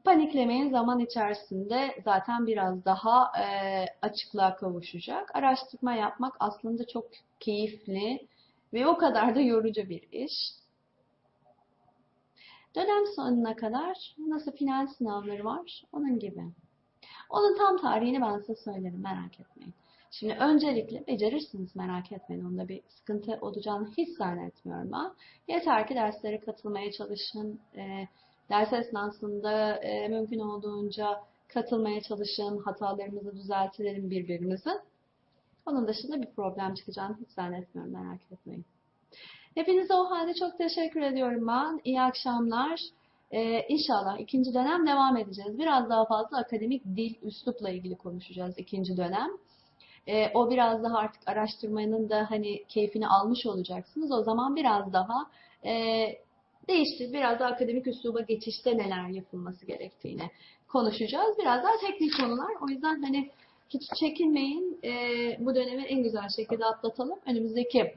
Paniklemeyin zaman içerisinde zaten biraz daha e, açıklığa kavuşacak. Araştırma yapmak aslında çok keyifli ve o kadar da yorucu bir iş. Dönem sonuna kadar nasıl final sınavları var onun gibi. Onun tam tarihini ben size söylerim merak etmeyin. Şimdi öncelikle becerirsiniz merak etmeyin. Onda bir sıkıntı olacağını hiç zannetmiyorum ben. Yeter ki derslere katılmaya çalışın. E, Ders esnasında e, mümkün olduğunca katılmaya çalışın, hatalarımızı düzeltelim birbirimizi. Onun dışında bir problem çıkacağını hiç zannetmiyorum, merak etmeyin. Hepinize o halde çok teşekkür ediyorum ben. İyi akşamlar. Ee, inşallah ikinci dönem devam edeceğiz. Biraz daha fazla akademik dil, üslupla ilgili konuşacağız ikinci dönem. Ee, o biraz daha artık araştırmanın da hani keyfini almış olacaksınız. O zaman biraz daha e, değişti. Biraz daha akademik üsluba geçişte neler yapılması gerektiğini konuşacağız. Biraz daha teknik konular. O yüzden hani hiç çekinmeyin. E, bu dönemi en güzel şekilde atlatalım. Önümüzdeki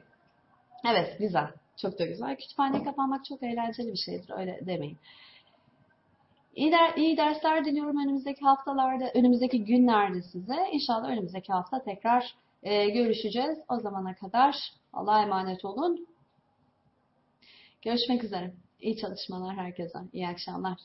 Evet, güzel. Çok da güzel. Kütüphane kapanmak çok eğlenceli bir şeydir. Öyle demeyin. İyi, der, iyi dersler diliyorum önümüzdeki haftalarda, önümüzdeki günlerde size. İnşallah önümüzdeki hafta tekrar e, görüşeceğiz. O zamana kadar Allah'a emanet olun. Görüşmek üzere. İyi çalışmalar herkese. İyi akşamlar.